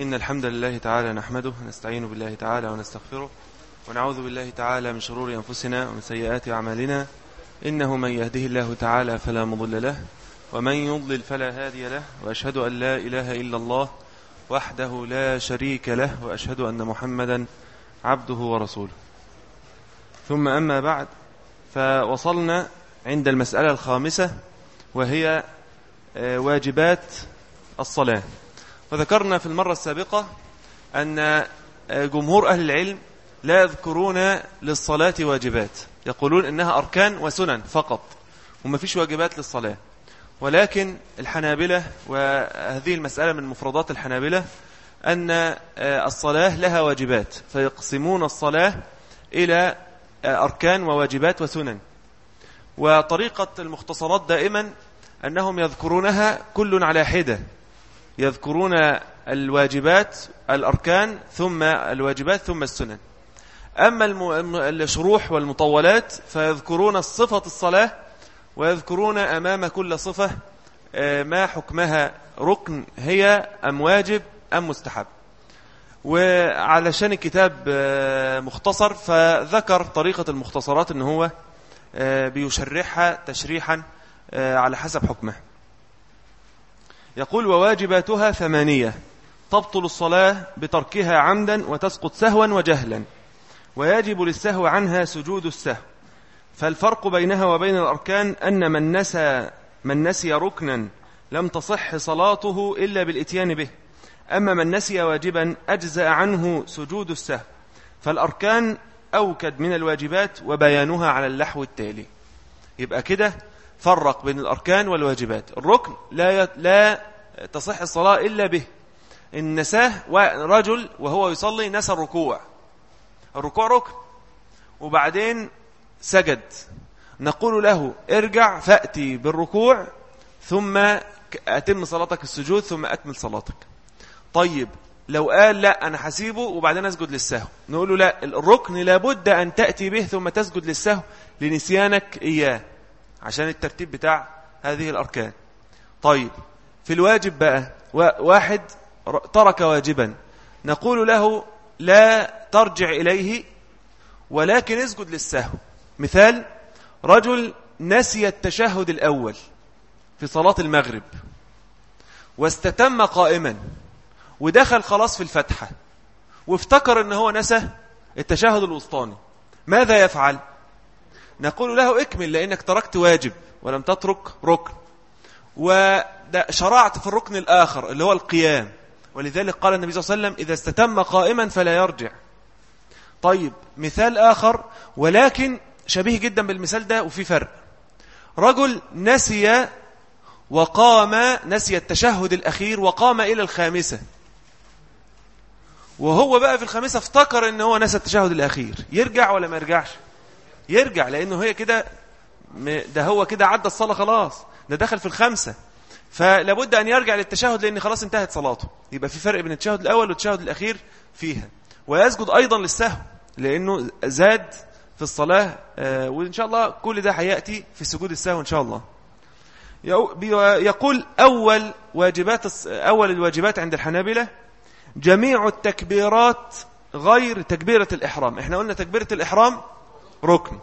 إن الحمد لله تعالى نحمده ونستعين بالله تعالى ونستغفره ونعوذ بالله تعالى من شرور أنفسنا ومن سيئات أعمالنا. إنه من يهده الله تعالى فلا مضل له ومن يضلل فلا هادي له وأشهد أن لا إله إلا الله وحده لا شريك له وأشهد أن محمدا عبده ورسوله. ثم أما بعد فوصلنا عند المسألة الخامسة وهي آه، واجبات الصلاة. وذكرنا في المرة السابقة أن آه، جمهور أهل العلم لا يذكرون للصلاة واجبات. يقولون إنها أركان وسنن فقط وما فيش واجبات للصلاة. ولكن الحنابلة وهذه المسألة من مفردات الحنابلة أن آه، الصلاة لها واجبات فيقسمون الصلاة إلى أركان وواجبات وسنن. وطريقة المختصرات دائما أنهم يذكرونها كل على حدة. يذكرون الواجبات الأركان ثم الواجبات ثم السنن. أما الشروح والمطولات فيذكرون الصفة الصلاة ويذكرون أمام كل صفة آه، ما حكمها ركن هي أم واجب أم مستحب. وعلشان الكتاب آه، مختصر فذكر طريقة المختصرات أنه هو آه، بيشرحها تشريحا على حسب حكمه. يقول وواجباتها ثمانية تبطل الصلاة بتركها عمدا وتسقط سهوا وجهلا ويجب للسهو عنها سجود السهو. فالفرق بينها وبين الأركان أن من نسى من نسي ركنا لم تصح صلاته إلا بالإتيان به. أما من نسي واجبا أجزأ عنه سجود السهو. فالأركان أوكد من الواجبات وبيانها على اللحو التالي. يبقى كده فرق بين الأركان والواجبات. الركن لا لا تصح الصلاة إلا به. إن نساه رجل وهو يصلي نسى الركوع. الركوع ركن. وبعدين سجد. نقول له ارجع فأتي بالركوع ثم أتم صلاتك السجود ثم أكمل صلاتك. طيب لو قال لا أنا حسيبه وبعدين أسجد للسهو. نقول له لا الركن لابد أن تأتي به ثم تسجد للسهو. لنسيانك إياه. عشان الترتيب بتاع هذه الأركان. طيب في الواجب بقى واحد ترك واجبا. نقول له لا ترجع إليه ولكن اسجد للسهو. مثال رجل نسي التشهد الأول في صلاة المغرب واستتم قائما ودخل خلاص في الفتحة وافتكر إن هو نسى التشهد الوسطاني. ماذا يفعل؟ نقول له اكمل لانك تركت واجب ولم تترك ركن. وشرعت في الركن الآخر اللي هو القيام. ولذلك قال النبي صلى الله عليه وسلم إذا استتم قائما فلا يرجع. طيب مثال آخر ولكن شبيه جدا بالمثال ده وفي فرق. رجل نسي وقام نسي التشهد الأخير وقام إلى الخامسة. وهو بقى في الخامسة افتكر إن هو نسى التشهد الأخير. يرجع ولا ما يرجعش؟ يرجع لأنه هي كده ده هو كده عدى الصلاة خلاص. ده دخل في الخمسة. فلابد أن يرجع للتشهد لأن خلاص انتهت صلاته. يبقى في فرق بين التشهد الأول والتشهد الأخير فيها. ويسجد أيضا للسهو لأنه زاد في الصلاة آه، وإن شاء الله كل ده هيأتي في سجود السهو إن شاء الله. يقول أول واجبات أول الواجبات عند الحنابلة جميع التكبيرات غير تكبيرة الإحرام. إحنا قلنا تكبيرة الإحرام ركن.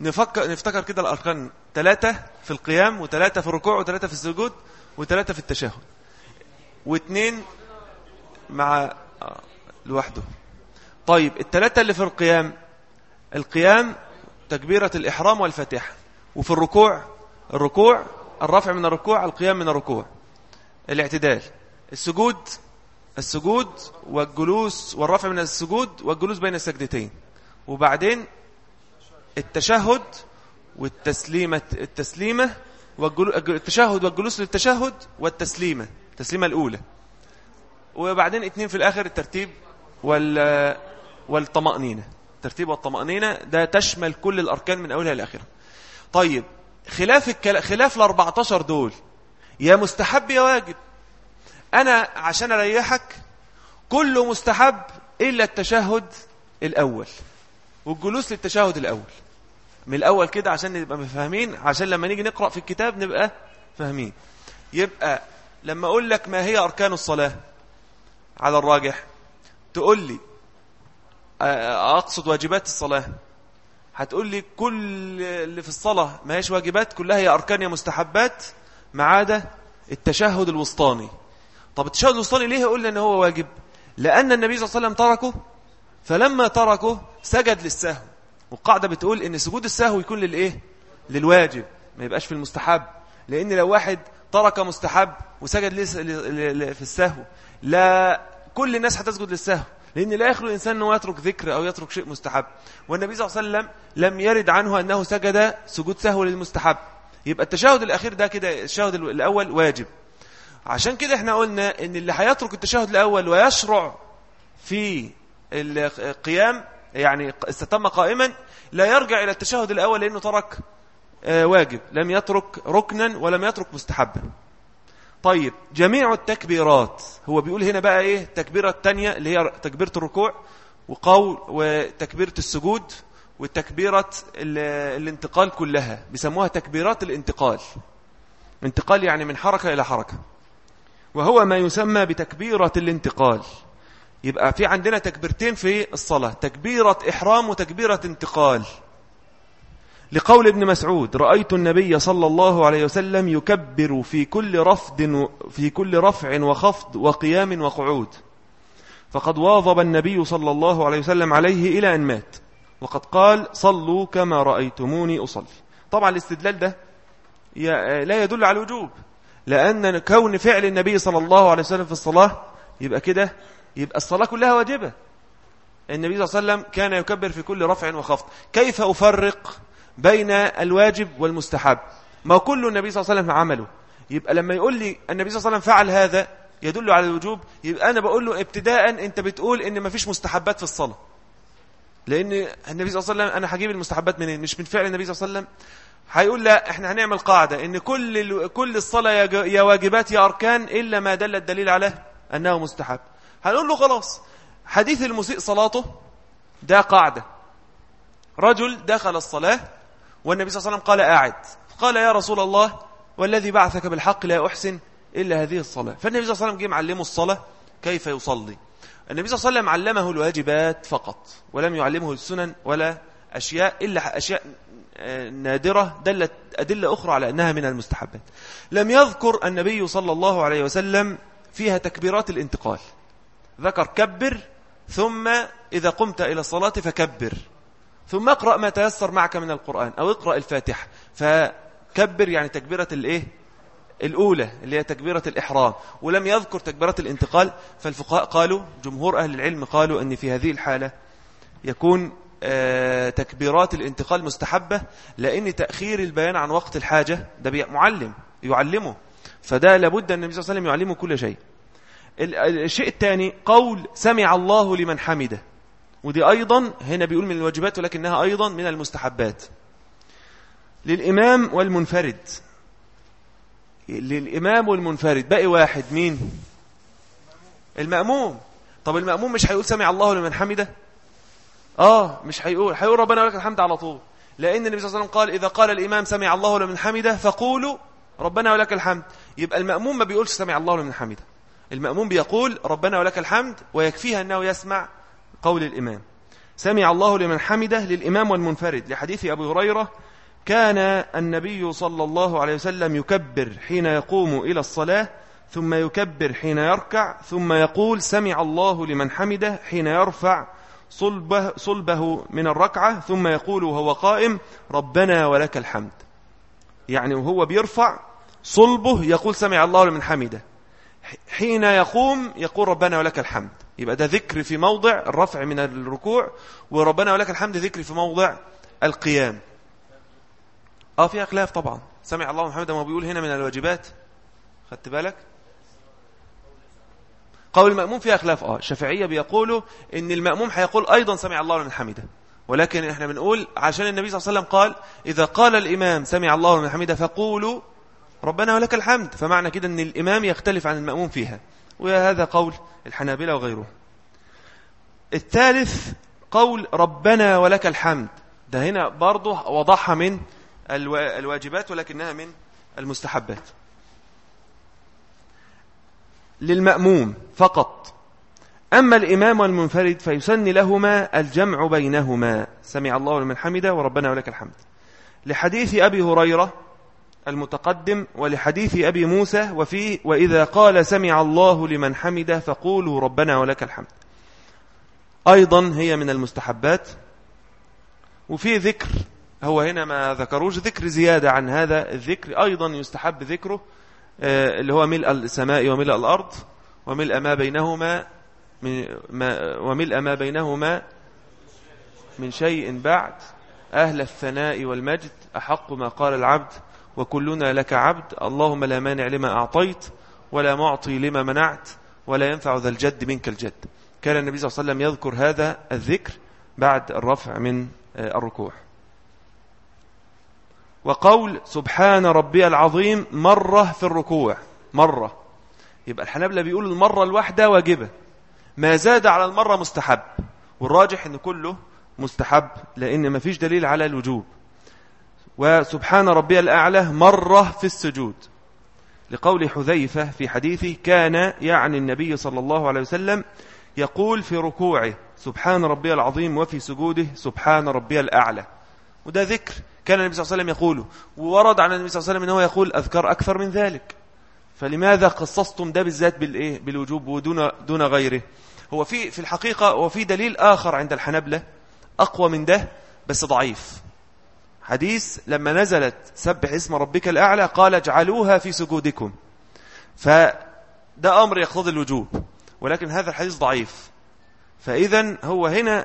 نفكر نفتكر كده الأركان. ثلاثة في القيام وثلاثة في الركوع وثلاثة في السجود وثلاثة في التشهد. واثنين مع آه، لوحده. طيب الثلاثة اللي في القيام. القيام تكبيرة الإحرام والفتح وفي الركوع الركوع الرفع من الركوع القيام من الركوع. الاعتدال. السجود السجود والجلوس والرفع من السجود والجلوس بين السجدتين. وبعدين التشهد والتسليمة التسليمة التشهد والجلوس للتشهد والتسليمة التسليمة الأولى. وبعدين اتنين في الآخر الترتيب وال والطمأنينة. الترتيب والطمأنينة ده تشمل كل الأركان من أولها لآخرها طيب خلاف الكلا... خلاف ال 14 دول. يا مستحب يا واجب. أنا عشان أريحك كله مستحب إلا التشهد الأول. والجلوس للتشهد الأول. من الأول كده عشان نبقى مفهمين عشان لما نيجي نقرأ في الكتاب نبقى فاهمين. يبقى لما أقول لك ما هي أركان الصلاة على الراجح تقول لي أقصد واجبات الصلاة. هتقول لي كل اللي في الصلاة ما هيش واجبات كلها هي أركان يا مستحبات ما عدا التشهد الوسطاني. طب التشهد الوسطاني ليه قلنا إن هو واجب؟ لأن النبي صلى الله عليه وسلم تركه فلما تركه سجد للسهو. والقاعدة بتقول إن سجود السهو يكون للإيه؟ للواجب ما يبقاش في المستحب. لأن لو واحد ترك مستحب وسجد في السهو لا كل الناس هتسجد للسهو. لأن لا يخلو الإنسان أنه يترك ذكر أو يترك شيء مستحب. والنبي صلى الله عليه وسلم لم يرد عنه أنه سجد سجود سهو للمستحب. يبقى التشهد الأخير ده كده التشهد الأول واجب. عشان كده إحنا قلنا إن اللي هيترك التشهد الأول ويشرع في القيام يعني استتم قائما لا يرجع إلى التشهد الأول لأنه ترك آه، واجب لم يترك ركنا ولم يترك مستحبا. طيب جميع التكبيرات هو بيقول هنا بقى إيه؟ التكبيرة التانية اللي هي تكبيرة الركوع وقول وتكبيرة السجود وتكبيرة الانتقال كلها بيسموها تكبيرات الانتقال. انتقال يعني من حركة إلى حركة. وهو ما يسمى بتكبيرة الانتقال. يبقى في عندنا تكبيرتين في الصلاة تكبيرة إحرام وتكبيرة انتقال. لقول ابن مسعود رأيت النبي صلى الله عليه وسلم يكبر في كل رفض في كل رفع وخفض وقيام وقعود. فقد واظب النبي صلى الله عليه وسلم عليه إلى أن مات. وقد قال صلوا كما رأيتموني أصلي. طبعا الاستدلال ده لا يدل على الوجوب. لأن كون فعل النبي صلى الله عليه وسلم في الصلاة يبقى كده يبقى الصلاة كلها واجبة. النبي صلى الله عليه وسلم كان يكبر في كل رفع وخفض. كيف أفرق بين الواجب والمستحب؟ ما كل النبي صلى الله عليه وسلم عمله. يبقى لما يقول لي النبي صلى الله عليه وسلم فعل هذا يدل على الوجوب يبقى أنا بقول له ابتداء أنت بتقول إن ما فيش مستحبات في الصلاة. لأن النبي صلى الله عليه وسلم أنا هجيب المستحبات منين؟ مش من فعل النبي صلى الله عليه وسلم؟ هيقول لا إحنا هنعمل قاعدة إن كل كل الصلاة يا واجبات يا أركان إلا ما دل الدليل عليه أنه مستحب. هنقول له خلاص. حديث المسيء صلاته ده قاعدة. رجل دخل الصلاة والنبي صلى الله عليه وسلم قال أعد. قال يا رسول الله والذي بعثك بالحق لا أحسن إلا هذه الصلاة. فالنبي صلى الله عليه وسلم جه معلمه الصلاة كيف يصلي. النبي صلى الله عليه وسلم علمه الواجبات فقط ولم يعلمه السنن ولا أشياء إلا أشياء نادرة دلت أدلة أخرى على أنها من المستحبات. لم يذكر النبي صلى الله عليه وسلم فيها تكبيرات الانتقال. ذكر كبر ثم إذا قمت إلى الصلاة فكبر. ثم اقرأ ما تيسر معك من القرآن أو اقرأ الفاتحة. فكبر يعني تكبيرة الإيه؟ الأولى اللي هي تكبيرة الإحرام. ولم يذكر تكبيرة الانتقال فالفقهاء قالوا جمهور أهل العلم قالوا أن في هذه الحالة يكون آه، تكبيرات الانتقال مستحبة لأن تأخير البيان عن وقت الحاجة ده معلم يعلمه. فده لابد أن النبي صلى الله عليه وسلم يعلمه كل شيء. الشيء الثاني قول سمع الله لمن حمده. ودي أيضا هنا بيقول من الواجبات ولكنها أيضا من المستحبات. للإمام والمنفرد. للإمام والمنفرد. باقي واحد. مين؟ المأموم. طب المأموم مش هيقول سمع الله لمن حمده؟ آه مش هيقول. هيقول ربنا ولك الحمد على طول. لأن النبي صلى الله عليه وسلم قال إذا قال الإمام سمع الله لمن حمده فقولوا ربنا ولك الحمد. يبقى المأموم ما بيقولش سمع الله لمن حمده. المأموم بيقول ربنا ولك الحمد ويكفيها أنه يسمع قول الإمام. سمع الله لمن حمده للإمام والمنفرد. لحديث أبي هريرة كان النبي صلى الله عليه وسلم يكبر حين يقوم إلى الصلاة ثم يكبر حين يركع ثم يقول سمع الله لمن حمده حين يرفع صلبه, صلبه من الركعة ثم يقول وهو قائم ربنا ولك الحمد. يعني وهو بيرفع صلبه يقول سمع الله لمن حمده. حين يقوم يقول ربنا ولك الحمد. يبقى ده ذكر في موضع الرفع من الركوع وربنا ولك الحمد ذكر في موضع القيام. آه فيها خلاف طبعا. سمع الله محمد ما بيقول هنا من الواجبات. خدت بالك؟ قول المأموم فيها خلاف آه الشافعية بيقولوا إن المأموم هيقول أيضا سمع الله لمن حمده. ولكن إحنا بنقول عشان النبي صلى الله عليه وسلم قال إذا قال الإمام سمع الله لمن حمده فقولوا ربنا ولك الحمد. فمعنى كده إن الإمام يختلف عن المأموم فيها. وهذا قول الحنابلة وغيره. الثالث قول ربنا ولك الحمد. ده هنا برضه وضعها من الواجبات ولكنها من المستحبات. للمأموم فقط. أما الإمام والمنفرد فيسن لهما الجمع بينهما. سمع الله لمن حمده وربنا ولك الحمد. لحديث أبي هريرة المتقدم ولحديث أبي موسى وفي وإذا قال سمع الله لمن حمده فقولوا ربنا ولك الحمد. أيضا هي من المستحبات. وفي ذكر هو هنا ما ذكروش ذكر زيادة عن هذا الذكر. أيضا يستحب ذكره آه، اللي هو ملء السماء وملء الأرض وملء ما بينهما من ما وملء ما بينهما من شيء بعد. أهل الثناء والمجد أحق ما قال العبد. وكلنا لك عبد اللهم لا مانع لما أعطيت ولا معطي لما منعت ولا ينفع ذا الجد منك الجد. كان النبي صلى الله عليه وسلم يذكر هذا الذكر بعد الرفع من آه، الركوع. وقول سبحان ربي العظيم مرة في الركوع مرة. يبقى الحنابلة بيقول المرة الواحدة واجبة. ما زاد على المرة مستحب. والراجح إن كله مستحب لأن ما فيش دليل على الوجوب. وسبحان ربي الأعلى مرة في السجود. لقول حذيفة في حديثه كان يعني النبي صلى الله عليه وسلم يقول في ركوعه سبحان ربي العظيم وفي سجوده سبحان ربي الأعلى. وده ذكر كان النبي صلى الله عليه وسلم يقوله. وورد عن النبي صلى الله عليه وسلم أنه يقول أذكار أكثر من ذلك. فلماذا قصصتم ده بالذات بالإيه؟ بالوجوب ودون دون غيره. هو في في الحقيقة وفي دليل آخر عند الحنبلة أقوى من ده بس ضعيف. حديث لما نزلت سبح اسم ربك الأعلى قال اجعلوها في سجودكم. فده أمر يقتضي الوجوب ولكن هذا الحديث ضعيف. فإذا هو هنا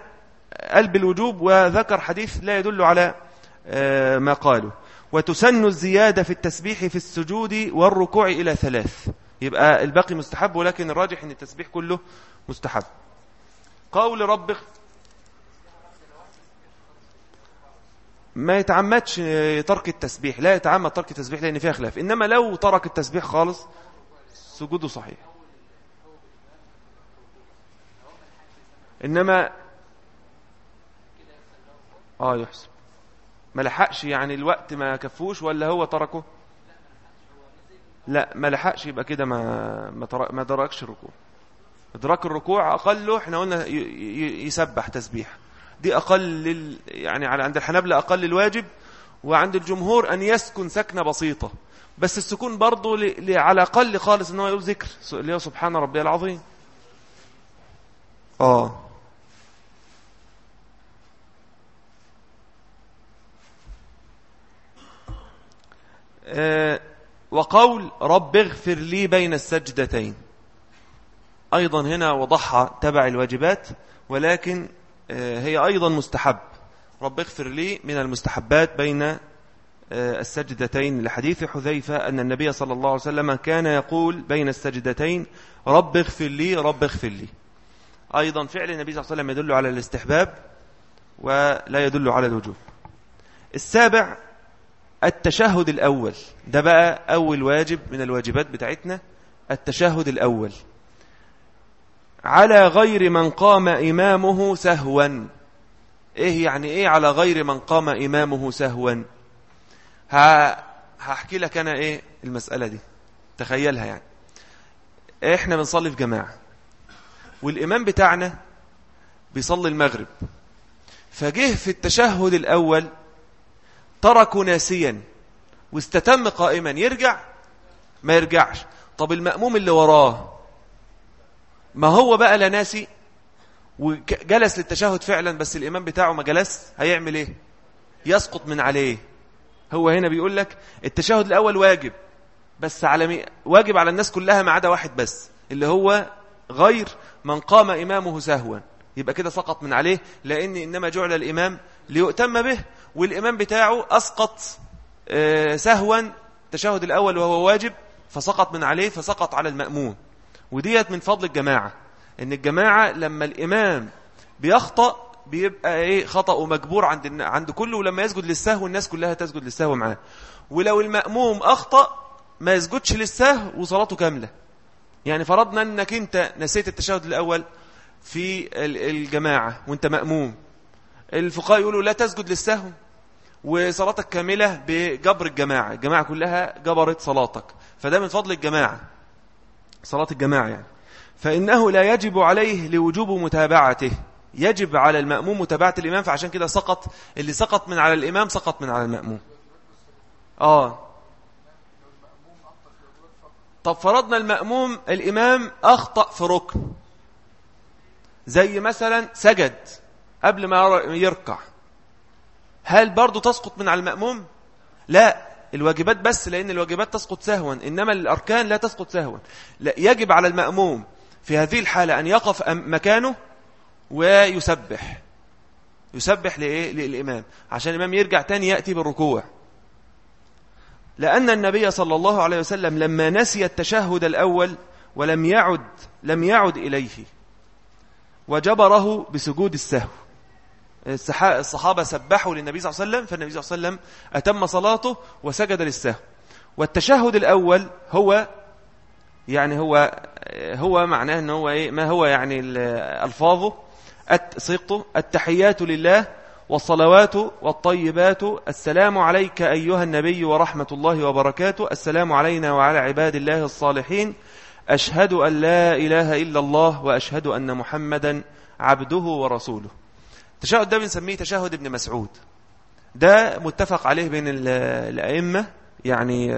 قلب الوجوب وذكر حديث لا يدل على آه، ما قاله. وتسن الزيادة في التسبيح في السجود والركوع إلى ثلاث. يبقى الباقي مستحب ولكن الراجح أن التسبيح كله مستحب. قول رب ما يتعمدش ترك التسبيح لا يتعمد ترك التسبيح لأن فيها خلاف. إنما لو ترك التسبيح خالص سجوده صحيح. إنما آه يحسب. ما لحقش يعني الوقت ما كفوش ولا هو تركه؟ لا ما لحقش يبقى كده ما ما, دركش الركوع. إدراك الركوع أقله إحنا قلنا يسبح تسبيح دي أقل يعني على عند الحنابلة أقل الواجب وعند الجمهور أن يسكن سكنة بسيطة. بس السكون برضه على أقل خالص إن هو يقول ذكر. اللي هو سبحان ربي العظيم. آه. آه، وقول رب اغفر لي بين السجدتين. أيضا هنا وضحها تبع الواجبات ولكن آه، هي أيضا مستحب. رب اغفر لي من المستحبات بين آه، السجدتين. لحديث حذيفة أن النبي صلى الله عليه وسلم كان يقول بين السجدتين رب اغفر لي رب اغفر لي. أيضا فعل النبي صلى الله عليه وسلم يدل على الاستحباب ولا يدل على الوجوب. السابع التشهد الأول. ده بقى أول واجب من الواجبات بتاعتنا التشهد الأول. على غير من قام إمامه سهوا. إيه يعني إيه على غير من قام إمامه سهوا؟ هحكي لك أنا إيه المسألة دي. تخيلها يعني. إحنا بنصلي في جماعة والإمام بتاعنا بيصلي المغرب. فجه في التشهد الأول تركوا ناسيا واستتم قائما. يرجع؟ ما يرجعش. طب المأموم اللي وراه ما هو بقى لا ناسي؟ وجلس للتشهد فعلا بس الإمام بتاعه ما جلس. هيعمل إيه؟ يسقط من عليه. هو هنا بيقول لك التشهد الأول واجب بس على مي... واجب على الناس كلها ما عدا واحد بس اللي هو غير من قام إمامه سهوا. يبقى كده سقط من عليه لأن إنما جعل الإمام ليؤتم به والإمام بتاعه أسقط آه، سهوا. تشهد الأول وهو واجب فسقط من عليه فسقط على المأمون. وديت من فضل الجماعة إن الجماعة لما الإمام بيخطأ بيبقى إيه خطأ مجبور عند عند كله ولما يسجد للسهو الناس كلها تسجد للسهو معاه. ولو المأموم أخطأ ما يسجدش للسهو وصلاته كاملة. يعني فرضنا إنك أنت نسيت التشهد الأول في الجماعة وأنت مأموم. الفقهاء يقولوا لا تسجد للسهو وصلاتك كاملة بجبر الجماعة. الجماعة كلها جبرت صلاتك. فده من فضل الجماعة. صلاة الجماعة يعني. فإنه لا يجب عليه لوجوب متابعته. يجب على المأموم متابعة الإمام فعشان كده سقط اللي سقط من على الإمام سقط من على المأموم. آه. طب فرضنا المأموم الإمام أخطأ في ركن. زي مثلا سجد قبل ما يركع. هل برضو تسقط من على المأموم؟ لا. الواجبات بس لأن الواجبات تسقط سهوا إنما الأركان لا تسقط سهوا. لا يجب على المأموم في هذه الحالة أن يقف مكانه ويسبح. يسبح لإيه؟ للإمام. عشان الإمام يرجع تاني يأتي بالركوع. لأن النبي صلى الله عليه وسلم لما نسي التشهد الأول ولم يعد لم يعد إليه وجبره بسجود السهو. الصحابة سبحوا للنبي صلى الله عليه وسلم فالنبي صلى الله عليه وسلم أتم صلاته وسجد للسهو والتشهد الأول هو يعني هو هو معناه أنه هو إيه؟ ما هو يعني ألفاظه؟ صيغته التحيات لله والصلوات والطيبات. السلام عليك أيها النبي ورحمة الله وبركاته. السلام علينا وعلى عباد الله الصالحين. أشهد أن لا إله إلا الله وأشهد أن محمدا عبده ورسوله. التشهد ده بنسميه تشهد ابن مسعود. ده متفق عليه بين الأئمة يعني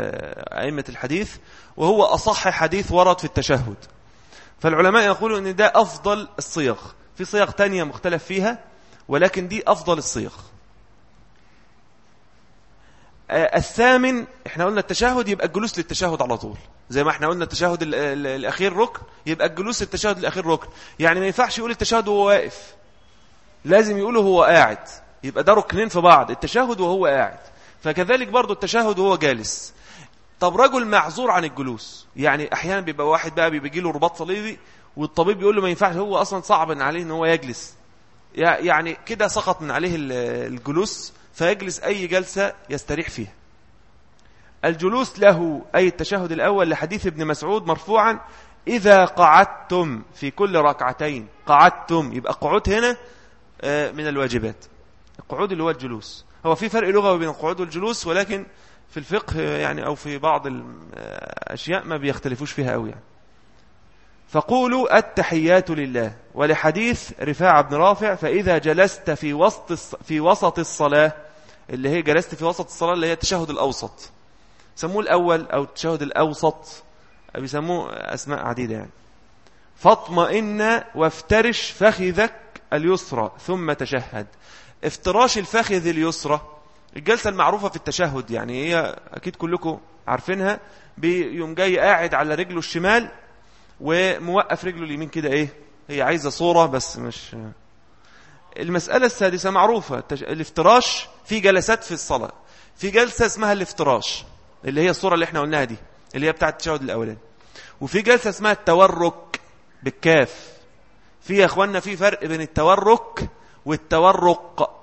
أئمة الحديث وهو أصح حديث ورد في التشهد. فالعلماء يقولوا أن ده أفضل الصيغ. في صيغ تانية مختلف فيها ولكن دي أفضل الصيغ. الثامن إحنا قلنا التشهد يبقى الجلوس للتشهد على طول. زي ما إحنا قلنا التشهد الأخير ركن يبقى الجلوس للتشهد الأخير ركن. يعني ما ينفعش يقول التشهد وهو واقف. لازم يقوله وهو قاعد. يبقى ده ركنين في بعض التشهد وهو قاعد. فكذلك برضو التشهد وهو جالس. طب رجل معذور عن الجلوس. يعني أحيانا بيبقى واحد بقى بيجي له رباط صليبي والطبيب بيقول له ما ينفعش هو أصلا صعب عليه إن هو يجلس. يعني كده سقط من عليه الجلوس فيجلس أي جلسة يستريح فيها. الجلوس له أي التشهد الأول لحديث ابن مسعود مرفوعا إذا قعدتم في كل ركعتين قعدتم يبقى قعود هنا من الواجبات. القعود اللي هو الجلوس هو في فرق لغوي بين القعود والجلوس ولكن في الفقه يعني أو في بعض الأشياء ما بيختلفوش فيها أوي يعني. فقولوا التحيات لله. ولحديث رفاعة بن رافع فإذا جلست في وسط في وسط الصلاة اللي هي جلست في وسط الصلاة اللي هي التشهد الأوسط. سموه الأول أو التشهد الأوسط. بيسموه أسماء عديدة يعني. فاطمئن وافترش فخذك اليسرى ثم تشهد. افتراش الفخذ اليسرى الجلسة المعروفة في التشهد يعني هي أكيد كلكم عارفينها بيوم جاي قاعد على رجله الشمال وموقف رجله اليمين كده إيه هي عايزة صورة بس مش المسألة السادسة معروفة الافتراش في جلسات في الصلاة. في جلسة اسمها الافتراش اللي هي الصورة اللي إحنا قلناها دي اللي هي بتاعت التشهد الأولاني. وفي جلسة اسمها التورك بالكاف. في يا اخوانا في فرق بين التورك والتورق.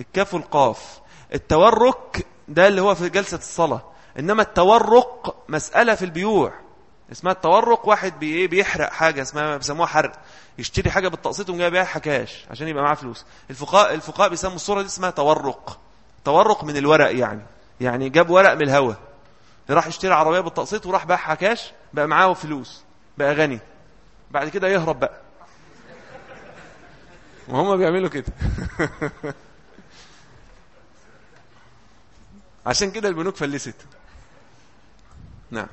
الكاف والقاف. التورك ده اللي هو في جلسة الصلاة. إنما التورق مسألة في البيوع. اسمها التورق واحد إيه، بيحرق حاجة اسمها بيسموها حرق. يشتري حاجة بالتقسيط وجاي بيها حكاش عشان يبقى معاه فلوس. الفقهاء الفقهاء بيسموا الصورة دي اسمها تورق. تورق من الورق يعني. يعني جاب ورق من الهواء راح يشتري عربية بالتقسيط وراح باعها كاش بقى معاه فلوس بقى غني. بعد كده يهرب بقى. وهم بيعملوا كده. عشان كده البنوك فلست. نعم.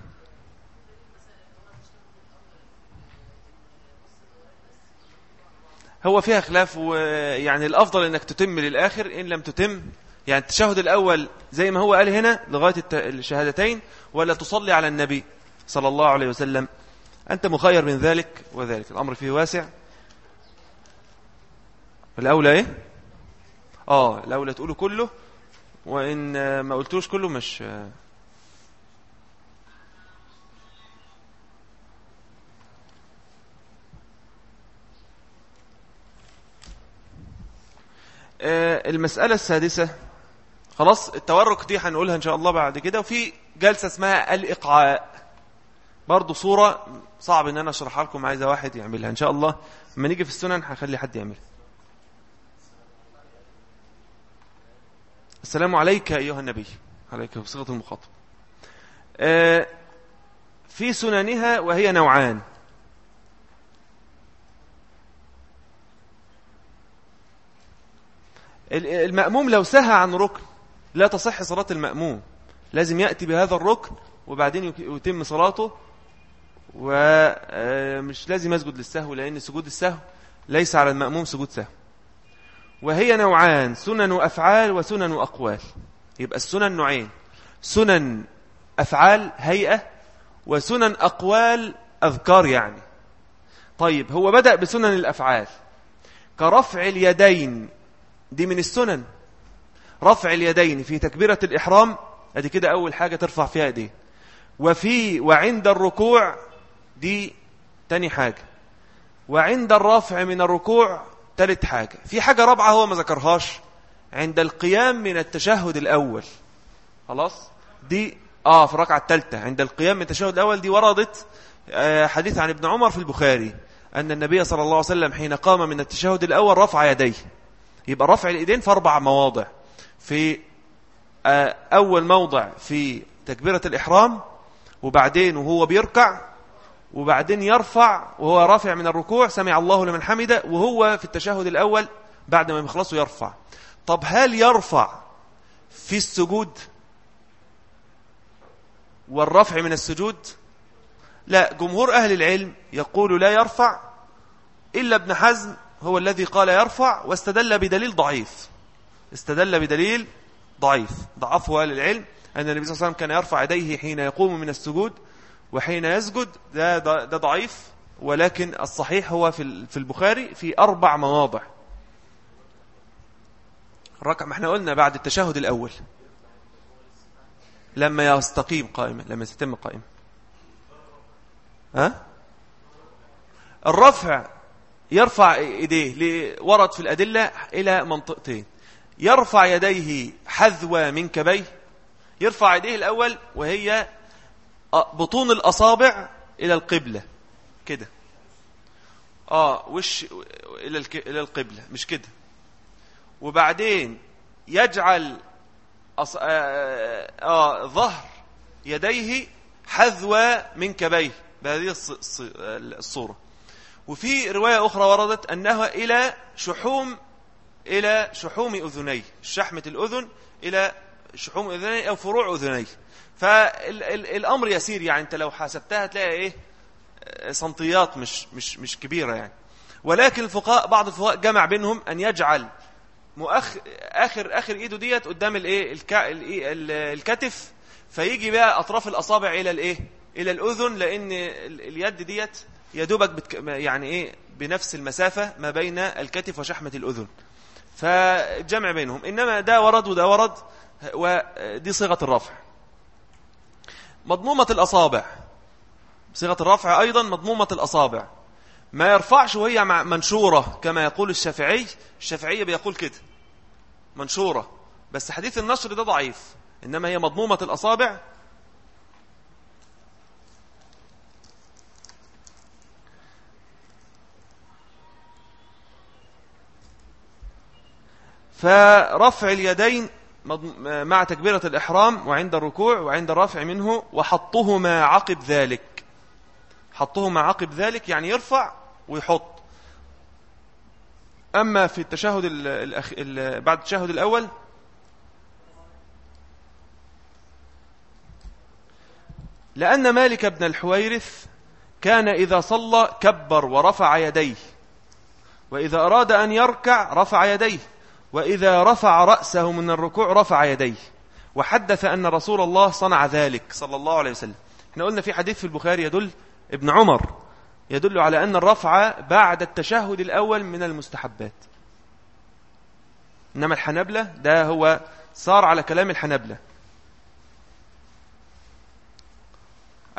هو فيها خلاف ويعني الأفضل أنك تتم للآخر إن لم تتم يعني التشهد الأول زي ما هو قال هنا لغاية الشهادتين ولا تصلي على النبي صلى الله عليه وسلم. أنت مخير من ذلك وذلك الأمر فيه واسع. الأولى إيه؟ آه الأولى تقوله كله وإن ما قلتوش كله مش آه، المسألة السادسة خلاص التورك دي هنقولها إن شاء الله بعد كده وفي جلسة اسمها الإقعاء. برضو صورة صعب إن أنا أشرحها لكم عايزة واحد يعملها. إن شاء الله لما نيجي في السنن هخلي حد يعملها. السلام عليك أيها النبي. عليك بصيغة المخاطب. آه، في سننها وهي نوعان. المأموم لو سهى عن ركن لا تصح صلاة المأموم. لازم يأتي بهذا الركن وبعدين يتم صلاته. ومش آه، لازم يسجد للسهو لأن سجود السهو ليس على المأموم سجود سهو. وهي نوعان سنن أفعال وسنن أقوال. يبقى السنن نوعين سنن أفعال هيئة وسنن أقوال أذكار يعني. طيب هو بدأ بسنن الأفعال. كرفع اليدين دي من السنن. رفع اليدين في تكبيرة الإحرام أدي كده أول حاجة ترفع فيها ايديه وفي وعند الركوع دي تاني حاجة. وعند الرفع من الركوع تالت حاجة. في حاجة رابعة هو ما ذكرهاش. عند القيام من التشهد الأول. خلاص؟ دي آه في الركعة الثالثة عند القيام من التشهد الأول دي وردت آه حديث عن ابن عمر في البخاري. أن النبي صلى الله عليه وسلم حين قام من التشهد الأول رفع يديه. يبقى رفع الإيدين في أربع مواضع. في آه أول موضع في تكبيرة الإحرام وبعدين وهو بيركع وبعدين يرفع وهو رافع من الركوع سمع الله لمن حمده وهو في التشهد الأول بعد ما يخلصه يرفع. طب هل يرفع في السجود؟ والرفع من السجود؟ لا جمهور أهل العلم يقول لا يرفع إلا ابن حزم هو الذي قال يرفع واستدل بدليل ضعيف. استدل بدليل ضعيف. ضعفه أهل العلم أن النبي صلى الله عليه وسلم كان يرفع يديه حين يقوم من السجود وحين يسجد ده, ده ضعيف ولكن الصحيح هو في في البخاري في أربع مواضع. الركع ما إحنا قلنا بعد التشهد الأول. لما يستقيم قائما لما يستتم قائما. ها؟ الرفع يرفع إيديه ورد في الأدلة إلى منطقتين. يرفع يديه حذو منكبيه يرفع يديه الأول وهي بطون الأصابع إلى القبلة. كده. آه وش إلى إلى القبلة. مش كده. وبعدين يجعل أص... آه... آه... ظهر يديه حذو من كبيه. بهذه الصورة. وفي رواية أخرى وردت أنها إلى شحوم إلى شحوم أذنيه. شحمة الأذن إلى شحوم أذنيه أو فروع أذنيه. فالأمر يسير يعني أنت لو حسبتها تلاقي إيه؟ سنتيات مش مش مش كبيرة يعني. ولكن الفقهاء بعض الفقهاء جمع بينهم أن يجعل مؤخ آخر آخر إيده ديت قدام الإيه؟ الكتف فيجي بقى أطراف الأصابع إلى الإيه؟ إلى الأذن لأن اليد ديت يا دوبك بتك... يعني إيه؟ بنفس المسافة ما بين الكتف وشحمة الأذن. فالجمع بينهم. إنما ده ورد وده ورد ودي صيغة الرفع. مضمومة الأصابع. صيغة الرفع أيضا مضمومة الأصابع. ما يرفعش وهي منشورة كما يقول الشافعي. الشافعية بيقول كده. منشورة. بس حديث النشر ده ضعيف. إنما هي مضمومة الأصابع. فرفع اليدين مع تكبيرة الإحرام وعند الركوع وعند الرفع منه وحطهما عقب ذلك حطهما عقب ذلك يعني يرفع ويحط أما في التشهد. بعد التشهد الأول لأن مالك بن الحويرث كان إذا صلى كبر ورفع يديه وإذا أراد أن يركع رفع يديه وإذا رفع رأسه من الركوع رفع يديه. وحدث أن رسول الله صنع ذلك صلى الله عليه وسلم. إحنا قلنا في حديث في البخاري يدل ابن عمر. يدل على أن الرفع بعد التشهد الأول من المستحبات. إنما الحنبلة ده هو صار على كلام الحنبلة.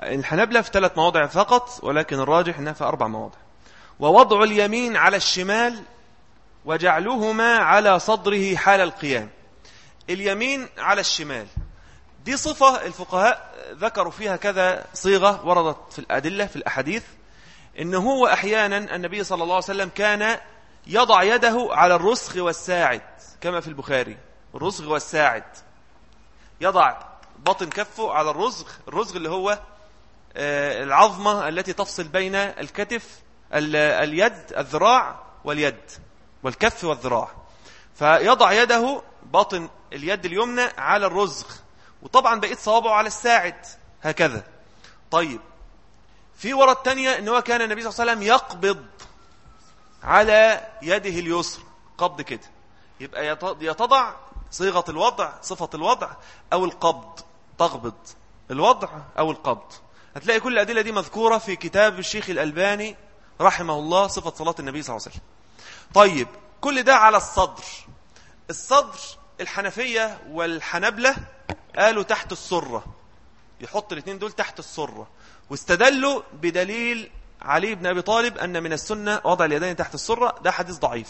الحنبلة في ثلاث مواضع فقط ولكن الراجح أنها في أربع مواضع. ووضع اليمين على الشمال وجعلهما على صدره حال القيام. اليمين على الشمال. دي صفة الفقهاء ذكروا فيها كذا صيغة وردت في الأدلة في الأحاديث إن هو أحيانا النبي صلى الله عليه وسلم كان يضع يده على الرسغ والساعد كما في البخاري. الرسغ والساعد. يضع بطن كفه على الرزغ الرزغ اللي هو آه، العظمة التي تفصل بين الكتف اليد الذراع واليد. والكف والذراع. فيضع يده باطن اليد اليمنى على الرزغ وطبعا بقيت صوابعه على الساعد. هكذا. طيب. في ورا الثانية إن هو كان النبي صلى الله عليه وسلم يقبض على يده اليسر قبض كده. يبقى يتضع صيغة الوضع صفة الوضع أو القبض. تقبض. الوضع أو القبض. هتلاقي كل الأدلة دي مذكورة في كتاب الشيخ الألباني رحمه الله صفة صلاة النبي صلى الله عليه وسلم. طيب كل ده على الصدر. الصدر الحنفية والحنبلة قالوا تحت السرة. يحط الاثنين دول تحت السرة. واستدلوا بدليل علي بن أبي طالب أن من السنة وضع اليدين تحت السرة. ده حديث ضعيف.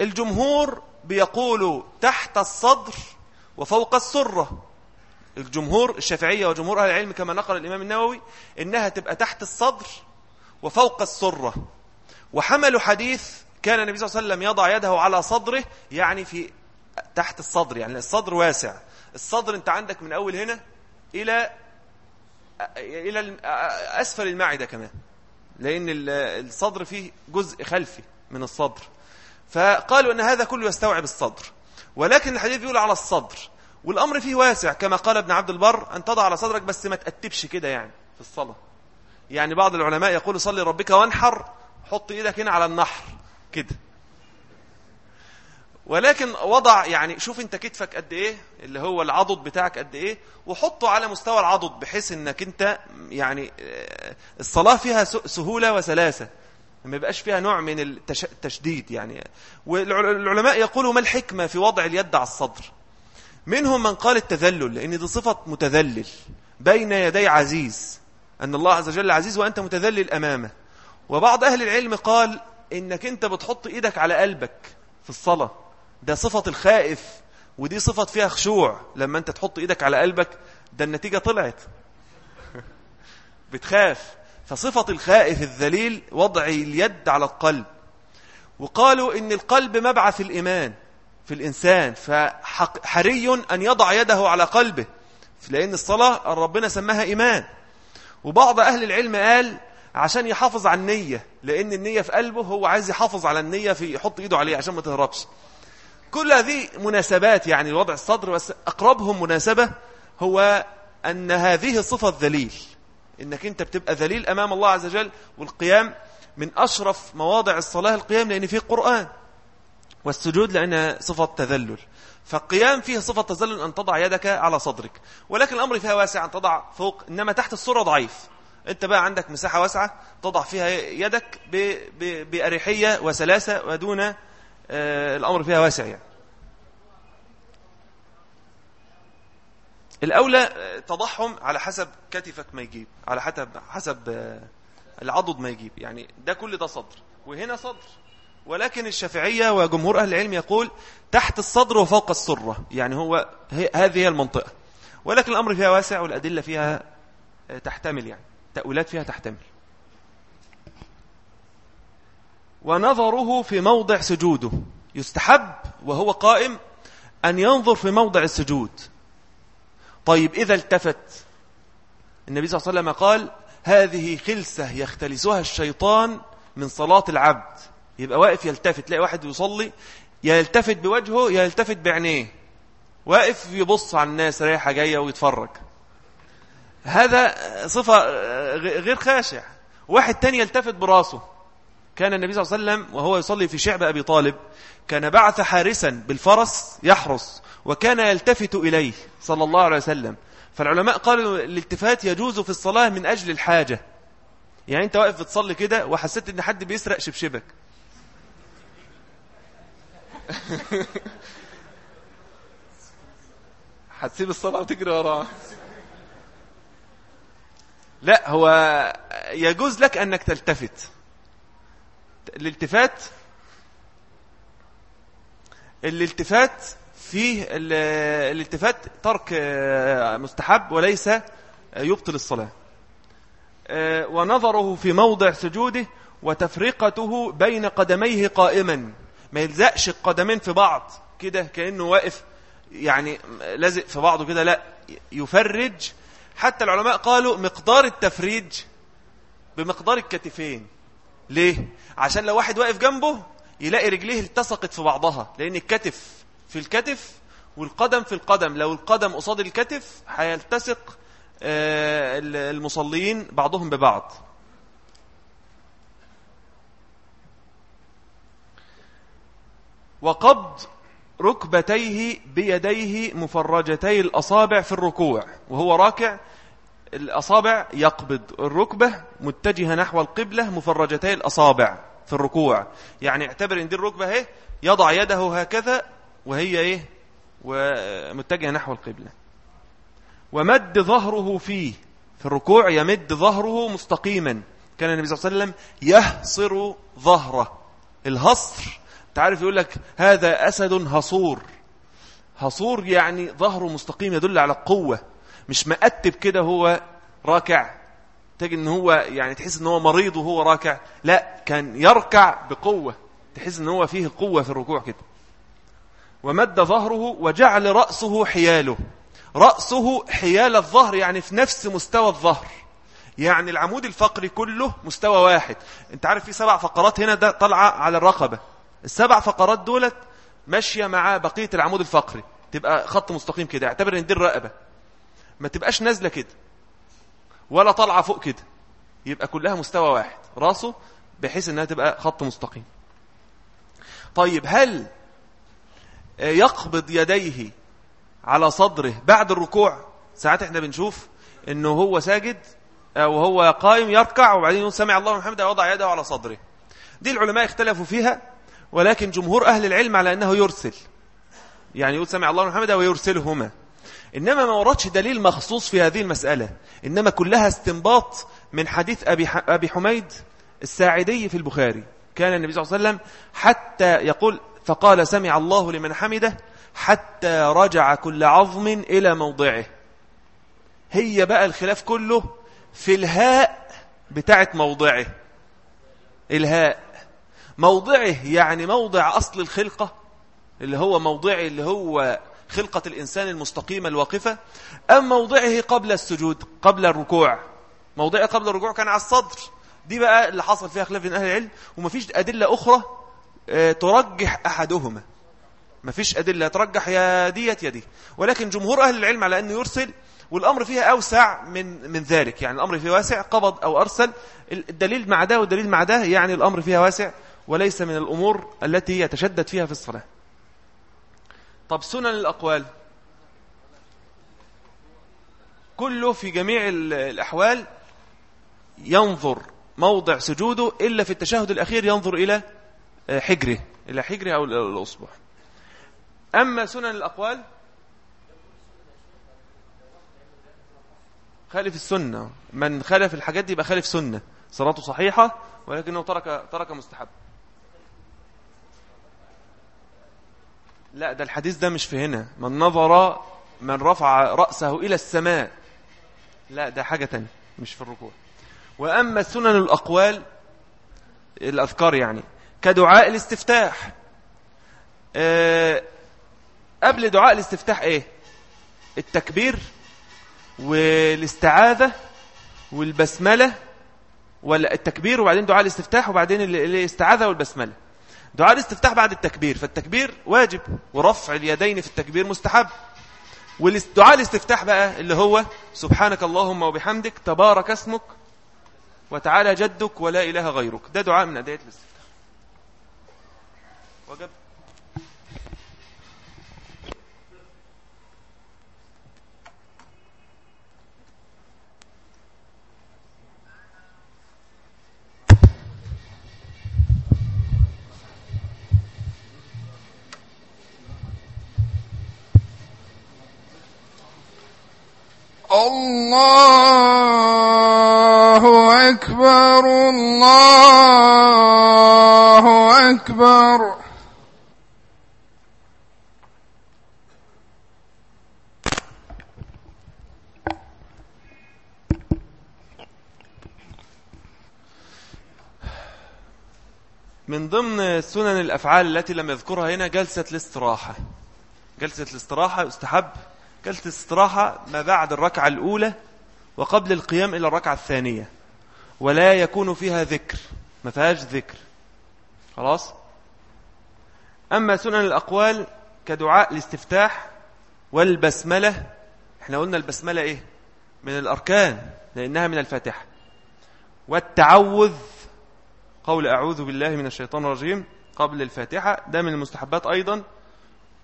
الجمهور بيقولوا تحت الصدر وفوق السرة. الجمهور الشافعية وجمهور أهل العلم كما نقل الإمام النووي إنها تبقى تحت الصدر وفوق السرة. وحملوا حديث كان النبي صلى الله عليه وسلم يضع يده على صدره يعني في تحت الصدر يعني الصدر واسع. الصدر انت عندك من أول هنا إلى إلى أسفل المعدة كمان لأن الصدر فيه جزء خلفي من الصدر. فقالوا أن هذا كله يستوعب الصدر. ولكن الحديث بيقول على الصدر. والأمر فيه واسع كما قال ابن عبد البر أن تضع على صدرك بس ما تأتبش كده يعني في الصلاة. يعني بعض العلماء يقول صلي ربك وانحر حط إيدك هنا على النحر كده. ولكن وضع يعني شوف انت كتفك قد إيه اللي هو العضد بتاعك قد إيه وحطه على مستوى العضد بحيث انك انت يعني آه، الصلاة فيها سهولة وسلاسة. ما يبقاش فيها نوع من التشديد يعني. والعلماء يقولوا ما الحكمة في وضع اليد على الصدر؟ منهم من قال التذلل لأن دي صفة متذلل بين يدي عزيز أن الله عز وجل عزيز وأنت متذلل أمامه. وبعض أهل العلم قال إنك أنت بتحط إيدك على قلبك في الصلاة. ده صفة الخائف ودي صفة فيها خشوع. لما أنت تحط إيدك على قلبك ده النتيجة طلعت. بتخاف. فصفة الخائف الذليل وضع اليد على القلب. وقالوا إن القلب مبعث الإيمان في الإنسان. فحري أن يضع يده على قلبه لأن الصلاة ربنا سماها إيمان. وبعض أهل العلم قال عشان يحافظ على النية لأن النية في قلبه هو عايز يحافظ على النية في يحط إيده عليه عشان ما تهربش. كل هذه مناسبات يعني الوضع الصدر بس أقربهم مناسبة هو أن هذه صفة ذليل إنك أنت بتبقى ذليل أمام الله عز وجل والقيام من أشرف مواضع الصلاة القيام لأن فيه قرآن والسجود لأنها صفة تذلل فالقيام فيه صفة تذلل أن تضع يدك على صدرك ولكن الأمر فيها واسع أن تضع فوق إنما تحت الصورة ضعيف. أنت بقى عندك مساحة واسعة تضع فيها يدك بأريحية وسلاسة ودون آه، الأمر فيها واسع يعني. الأولى آه، تضحهم على حسب كتفك ما يجيب على حسب حسب آه، العضد ما يجيب. يعني ده كل ده صدر وهنا صدر. ولكن الشافعية وجمهور أهل العلم يقول تحت الصدر وفوق السرة. يعني هو هذه هي المنطقة. ولكن الأمر فيها واسع والأدلة فيها تحتمل يعني. تأويلات فيها تحتمل. ونظره في موضع سجوده. يستحب وهو قائم أن ينظر في موضع السجود. طيب إذا التفت. النبي صلى الله عليه وسلم قال هذه خلسة يختلسها الشيطان من صلاة العبد. يبقى واقف يلتفت تلاقي واحد يصلي يلتفت بوجهه يلتفت بعينيه. واقف يبص على الناس رايحة جاية ويتفرج. هذا صفة غير خاشع. واحد تاني يلتفت براسه. كان النبي صلى الله عليه وسلم وهو يصلي في شعب أبي طالب كان بعث حارسا بالفرس يحرس وكان يلتفت إليه صلى الله عليه وسلم. فالعلماء قالوا الالتفات يجوز في الصلاة من أجل الحاجة. يعني أنت واقف بتصلي كده وحسيت أن حد بيسرق شبشبك. هتسيب الصلاة وتجري وراه لا هو يجوز لك أنك تلتفت. الالتفات الالتفات فيه الالتفات ترك مستحب وليس يبطل الصلاة. ونظره في موضع سجوده وتفرقته بين قدميه قائما. ما يلزقش القدمين في بعض كده كأنه واقف يعني لازق في بعضه كده لا يفرج حتى العلماء قالوا مقدار التفريج بمقدار الكتفين. ليه؟ عشان لو واحد واقف جنبه يلاقي رجليه التصقت في بعضها لأن الكتف في الكتف والقدم في القدم. لو القدم قصاد الكتف هيلتصق آه، المصلين بعضهم ببعض. وقبض ركبتيه بيديه مفرجتي الأصابع في الركوع وهو راكع الأصابع يقبض الركبة متجهة نحو القبلة مفرجتي الأصابع في الركوع. يعني اعتبر إن دي الركبة اهي يضع يده هكذا وهي إيه ومتجهة نحو القبلة. ومد ظهره فيه في الركوع يمد ظهره مستقيما. كان النبي صلى الله عليه وسلم يهصر ظهره. الهصر تعرف يقول لك هذا أسد هصور. هصور يعني ظهره مستقيم يدل على القوة مش مأتب كده هو راكع تجد إن هو يعني تحس إن هو مريض وهو راكع لا كان يركع بقوة تحس إن هو فيه قوة في الركوع كده. ومد ظهره وجعل رأسه حياله. رأسه حيال الظهر يعني في نفس مستوى الظهر. يعني العمود الفقري كله مستوى واحد. أنت عارف في سبع فقرات هنا ده طالعة على الرقبة. السبع فقرات دولت ماشية مع بقية العمود الفقري. تبقى خط مستقيم كده اعتبر إن دي الرقبة. ما تبقاش نازلة كده ولا طالعة فوق كده. يبقى كلها مستوى واحد راسه بحيث إنها تبقى خط مستقيم. طيب هل يقبض يديه على صدره بعد الركوع؟ ساعات إحنا بنشوف إنه هو ساجد وهو قائم يركع وبعدين يقول سمع الله محمد وضع يده على صدره. دي العلماء اختلفوا فيها. ولكن جمهور أهل العلم على أنه يرسل. يعني يقول سمع الله محمد ويرسلهما. إنما ما وردش دليل مخصوص في هذه المسألة. إنما كلها استنباط من حديث أبي, حميد الساعدي في البخاري. كان النبي صلى الله عليه وسلم حتى يقول فقال سمع الله لمن حمده حتى رجع كل عظم إلى موضعه. هي بقى الخلاف كله في الهاء بتاعت موضعه. الهاء. موضعه يعني موضع أصل الخلقة اللي هو موضعه اللي هو خلقة الإنسان المستقيمة الواقفة أم موضعه قبل السجود قبل الركوع؟ موضعه قبل الركوع كان على الصدر. دي بقى اللي حصل فيها خلاف من أهل العلم ومفيش أدلة أخرى آه، ترجح أحدهما. مفيش أدلة ترجح يا ديت يا دي. ولكن جمهور أهل العلم على أنه يرسل والأمر فيها أوسع من من ذلك. يعني الأمر فيه واسع قبض أو أرسل. الدليل مع ده والدليل مع ده يعني الأمر فيها واسع. وليس من الأمور التي يتشدد فيها في الصلاة. طب سنن الأقوال. كله في جميع الأحوال ينظر موضع سجوده إلا في التشهد الأخير ينظر إلى حجره إلى حجره أو الأصبع. أما سنن الأقوال خالف السنة. من خالف الحاجات دي يبقى خالف سنة. صلاته صحيحة ولكنه ترك ترك مستحب. لا ده الحديث ده مش في هنا. من نظر من رفع رأسه إلى السماء. لا ده حاجة تانية مش في الركوع. وأما سنن الأقوال الأذكار يعني كدعاء الاستفتاح. أه قبل دعاء الاستفتاح إيه؟ التكبير والاستعاذة والبسملة ولا التكبير وبعدين دعاء الاستفتاح وبعدين الاستعاذة والبسملة. دعاء الاستفتاح بعد التكبير فالتكبير واجب ورفع اليدين في التكبير مستحب. والدعاء الاستفتاح بقى اللي هو سبحانك اللهم وبحمدك تبارك اسمك وتعالى جدك ولا إله غيرك. ده دعاء من أدعية الاستفتاح. وجب الله أكبر الله أكبر. من ضمن سنن الأفعال التي لم يذكرها هنا جلسة الاستراحة. جلسة الاستراحة يستحب جلسة الاستراحة ما بعد الركعة الأولى وقبل القيام إلى الركعة الثانية. ولا يكون فيها ذكر ما فيهاش ذكر. خلاص؟ أما سنن الأقوال كدعاء الاستفتاح والبسملة إحنا قلنا البسملة إيه؟ من الأركان لأنها من الفاتحة. والتعوذ قول أعوذ بالله من الشيطان الرجيم قبل الفاتحة ده من المستحبات أيضا.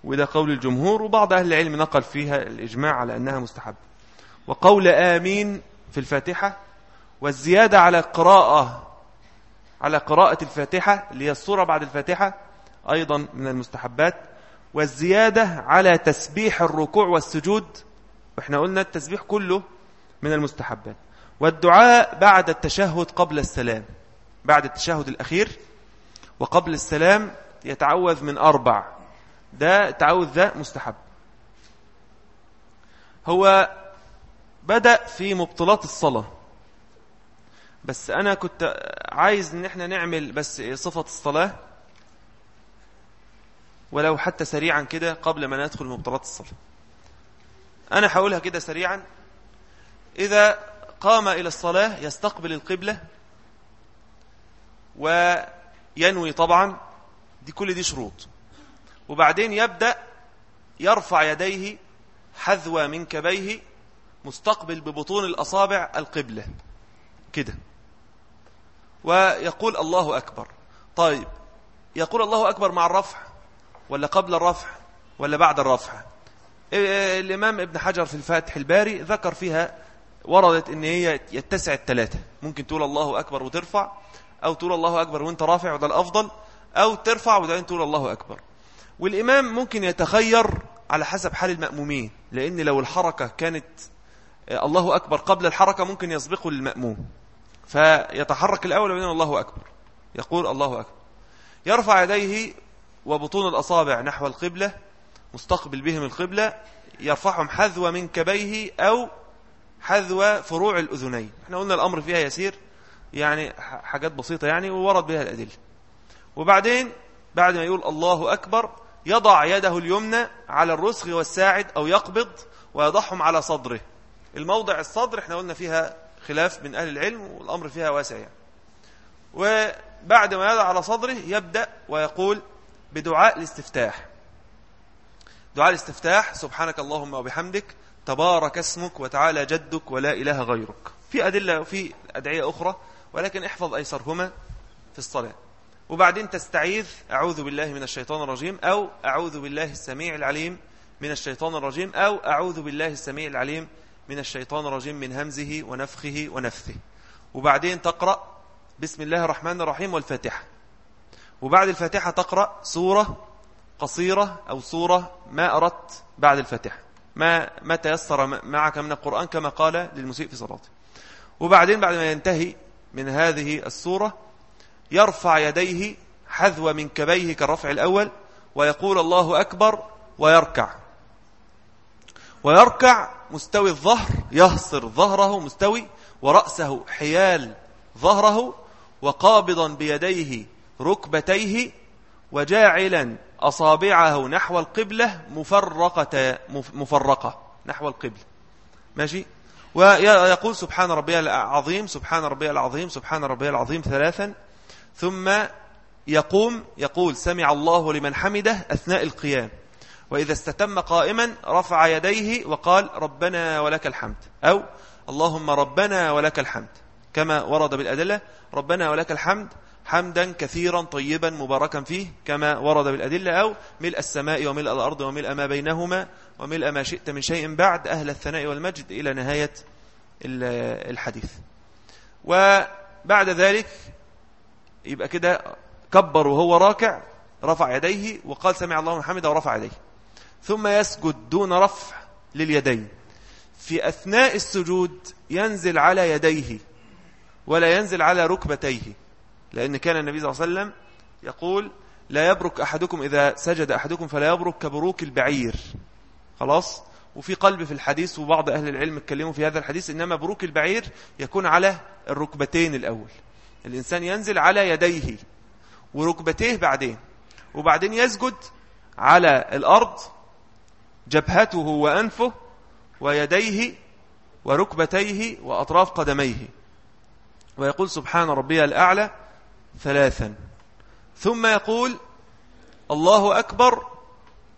وده قول الجمهور وبعض أهل العلم نقل فيها الإجماع على أنها مستحب. وقول آمين في الفاتحة والزيادة على قراءة على قراءة الفاتحة اللي هي الصورة بعد الفاتحة أيضا من المستحبات. والزيادة على تسبيح الركوع والسجود وإحنا قلنا التسبيح كله من المستحبات. والدعاء بعد التشهد قبل السلام بعد التشهد الأخير وقبل السلام يتعوذ من أربع ده التعوذ ده مستحب. هو بدأ في مبطلات الصلاة. بس أنا كنت عايز إن إحنا نعمل بس صفة الصلاة. ولو حتى سريعا كده قبل ما ندخل مبطلات الصلاة. أنا هقولها كده سريعا. إذا قام إلى الصلاة يستقبل القبلة وينوي طبعا. دي كل دي شروط. وبعدين يبدأ يرفع يديه حذو من كبيه مستقبل ببطون الأصابع القبلة. كده. ويقول الله أكبر. طيب يقول الله أكبر مع الرفع ولا قبل الرفع ولا بعد الرفع؟ الإمام ابن حجر في الفاتح الباري ذكر فيها وردت إن هي يتسع الثلاثة ممكن تقول الله أكبر وترفع أو تقول الله أكبر وأنت رافع وده الأفضل أو ترفع وبعدين تقول الله أكبر. والإمام ممكن يتخير على حسب حال المأمومين لأن لو الحركة كانت الله أكبر قبل الحركة ممكن يسبقه للمأموم. فيتحرك الأول وبعدين الله أكبر. يقول الله أكبر. يرفع يديه وبطون الأصابع نحو القبلة مستقبل بهم القبلة يرفعهم حذو من كبيه أو حذو فروع الأذنين. إحنا قلنا الأمر فيها يسير يعني حاجات بسيطة يعني وورد بها الأدلة. وبعدين بعد ما يقول الله أكبر يضع يده اليمنى على الرسغ والساعد أو يقبض ويضعهم على صدره. الموضع الصدر إحنا قلنا فيها خلاف من أهل العلم والأمر فيها واسع يعني. وبعد ما يضع على صدره يبدأ ويقول بدعاء الاستفتاح. دعاء الاستفتاح سبحانك اللهم وبحمدك تبارك اسمك وتعالى جدك ولا إله غيرك. في أدلة وفي أدعية أخرى ولكن احفظ أيسرهما في الصلاة. وبعدين تستعيذ أعوذ بالله من الشيطان الرجيم أو أعوذ بالله السميع العليم من الشيطان الرجيم أو أعوذ بالله السميع العليم من الشيطان الرجيم من همزه ونفخه ونفثه. وبعدين تقرأ بسم الله الرحمن الرحيم والفاتحة. وبعد الفاتحة تقرأ سورة قصيرة أو سورة ما أردت بعد الفاتحة. ما ما تيسر معك من القرآن كما قال للمسيء في صلاته. وبعدين بعد ما ينتهي من هذه السورة يرفع يديه حذو من كبيه كالرفع الأول ويقول الله أكبر ويركع. ويركع مستوي الظهر يهصر ظهره مستوي ورأسه حيال ظهره وقابضا بيديه ركبتيه وجاعلا أصابعه نحو القبلة مفرقة مفرقة نحو القبلة ماشي؟ ويقول سبحان ربي العظيم سبحان ربي العظيم سبحان ربي العظيم ثلاثا ثم يقوم يقول سمع الله لمن حمده أثناء القيام وإذا استتم قائما رفع يديه وقال ربنا ولك الحمد أو اللهم ربنا ولك الحمد كما ورد بالأدلة ربنا ولك الحمد حمدا كثيرا طيبا مباركا فيه كما ورد بالأدلة أو ملء السماء وملء الأرض وملء ما بينهما وملء ما شئت من شيء بعد أهل الثناء والمجد إلى نهاية الحديث. وبعد ذلك يبقى كده كبر وهو راكع رفع يديه وقال سمع الله محمد ورفع يديه. ثم يسجد دون رفع لليدين. في أثناء السجود ينزل على يديه ولا ينزل على ركبتيه لأن كان النبي صلى الله عليه وسلم يقول لا يبرك أحدكم إذا سجد أحدكم فلا يبرك كبروك البعير. خلاص؟ وفي قلب في الحديث وبعض أهل العلم اتكلموا في هذا الحديث إنما بروك البعير يكون على الركبتين الأول. الإنسان ينزل على يديه وركبتيه بعدين وبعدين يسجد على الأرض جبهته وأنفه ويديه وركبتيه وأطراف قدميه. ويقول سبحان ربي الأعلى ثلاثا. ثم يقول الله أكبر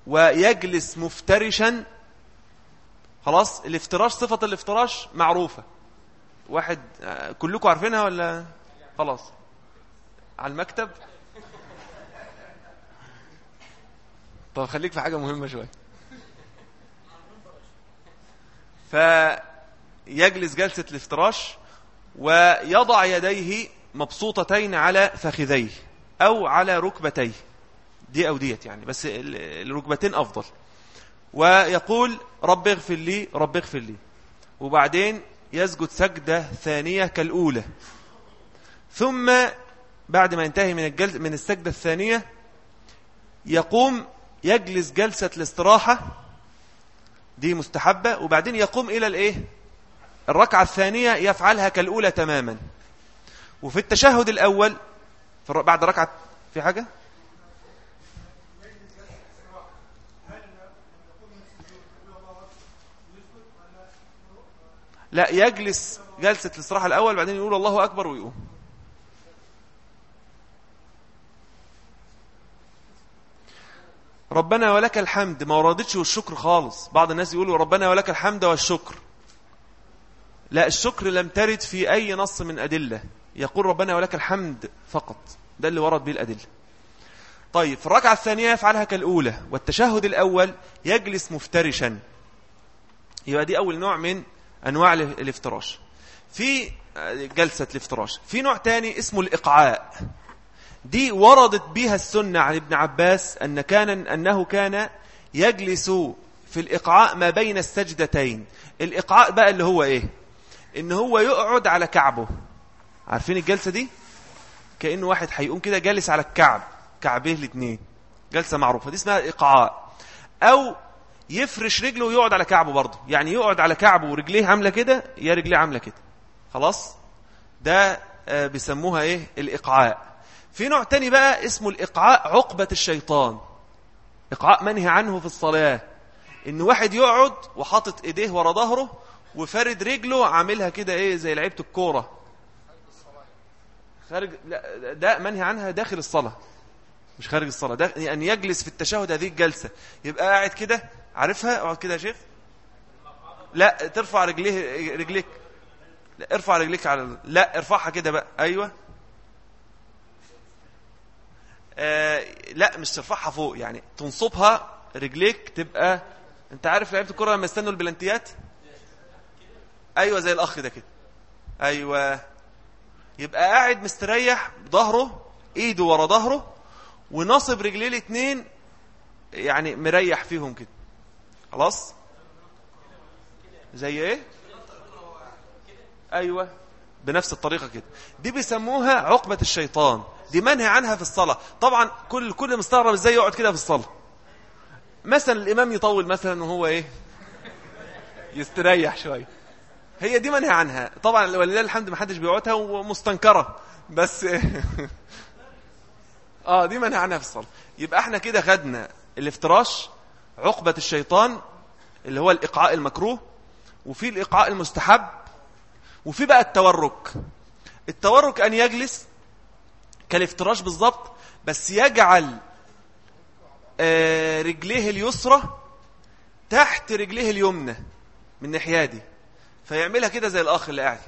ويجلس مفترشا. خلاص الافتراش صفة الافتراش معروفة. واحد كلكم عارفينها ولا؟ خلاص. على المكتب. طب خليك في حاجة مهمة شوية. فيجلس جلسة الافتراش ويضع يديه مبسوطتين على فخذيه أو على ركبتيه. دي أو ديت يعني بس الركبتين أفضل. ويقول رب اغفر لي رب اغفر لي. وبعدين يسجد سجدة ثانية كالأولى. ثم بعد ما ينتهي من الجلس من السجدة الثانية يقوم يجلس جلسة الاستراحة. دي مستحبة. وبعدين يقوم إلى الإيه؟ الركعة الثانية يفعلها كالأولى تماما. وفي التشهد الأول بعد ركعة في حاجة؟ لا يجلس جلسة الاستراحة الأول بعدين يقول الله أكبر ويقوم. ربنا ولك الحمد. ما وردتش والشكر خالص. بعض الناس يقولوا ربنا ولك الحمد والشكر. لا الشكر لم ترد في أي نص من أدلة. يقول ربنا ولك الحمد فقط. ده اللي ورد به الأدلة. طيب في الركعة الثانية يفعلها كالأولى. والتشهد الأول يجلس مفترشا. يبقى دي أول نوع من أنواع الافتراش. في جلسة الافتراش. في نوع تاني اسمه الإقعاء. دي وردت بها السنة عن ابن عباس أن كان أنه كان يجلس في الإقعاء ما بين السجدتين. الإقعاء بقى اللي هو إيه؟ إن هو يقعد على كعبه. عارفين الجلسة دي؟ كأنه واحد هيقوم كده جالس على الكعب. كعبيه الاثنين جلسة معروفة. دي اسمها إقعاء. أو يفرش رجله ويقعد على كعبه برضه. يعني يقعد على كعبه ورجليه عاملة كده يا رجليه عاملة كده. خلاص؟ ده آه، بيسموها إيه؟ الإقعاء. في نوع تاني بقى اسمه الإقعاء عقبة الشيطان. إقعاء منهي عنه في الصلاة. إن واحد يقعد وحاطط إيديه ورا ظهره وفرد رجله عاملها كده إيه زي لعيبة الكورة. خارج لا ده منهي عنها داخل الصلاة. مش خارج الصلاة. ده أن يعني يجلس في التشهد هذه الجلسة. يبقى قاعد كده. عارفها؟ اقعد كده يا شيخ. لا ترفع رجليه رجليك. لا ارفع رجليك على لا ارفعها كده بقى. أيوه. آه لا مش ترفعها فوق يعني تنصبها رجليك تبقى انت عارف لعيبة الكره لما يستنوا البلانتيات أيوه زي الأخ ده كده. أيوه. يبقى قاعد مستريح ظهره إيده ورا ظهره ونصب رجليه الاثنين يعني مريح فيهم كده. خلاص؟ زي إيه؟ أيوه. بنفس الطريقة كده. دي بيسموها عقبة الشيطان. دي منهي عنها في الصلاة. طبعا كل كل مستغرب إزاي يقعد كده في الصلاة. مثلا الإمام يطول مثلا وهو إيه؟ يستريح شوية هي دي منهي عنها. طبعا ولله الحمد ما حدش بيقعدها ومستنكرة. بس آه دي منهي عنها في الصلاة. يبقى إحنا كده خدنا الافتراش عقبة الشيطان اللي هو الإقعاء المكروه وفي الإقعاء المستحب وفي بقى التورك. التورك أن يجلس كالافتراش بالضبط بس يجعل آه، رجليه اليسرى تحت رجليه اليمنى من الناحية دي. فيعملها كده زي الأخ اللي قاعد.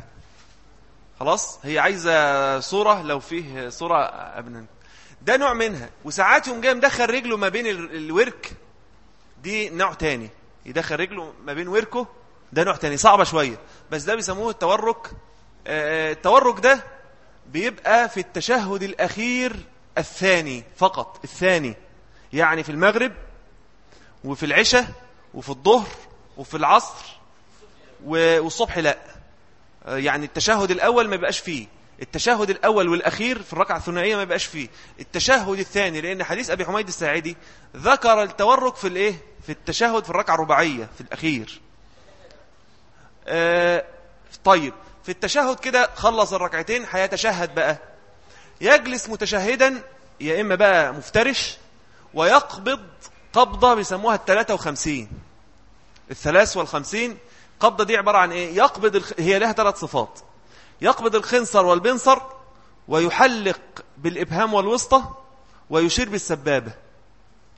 خلاص؟ هي عايزة صورة لو فيه صورة ابن ده نوع منها. وساعات يوم جاي مدخل رجله ما بين الورك. دي نوع تاني. يدخل رجله ما بين وركه ده نوع تاني. صعبة شوية. بس ده بيسموه التورك. آه، التورك ده بيبقى في التشهد الأخير الثاني فقط الثاني. يعني في المغرب وفي العشاء وفي الظهر وفي العصر والصبح لا. آه، يعني التشهد الأول ما بيبقاش فيه. التشهد الأول والأخير في الركعة الثنائية ما يبقاش فيه. التشهد الثاني لأن حديث أبي حميد الساعدي ذكر التورك في الإيه؟ في التشهد في الركعة الرباعية في الأخير. آه طيب في التشهد كده خلص الركعتين هيتشهد بقى. يجلس متشهدا يا إما بقى مفترش ويقبض قبضة بيسموها الثلاثة وخمسين. الثلاث والخمسين قبضة دي عبارة عن إيه؟ يقبض الخ... هي لها ثلاث صفات. يقبض الخنصر والبنصر ويحلق بالإبهام والوسطى ويشير بالسبابة.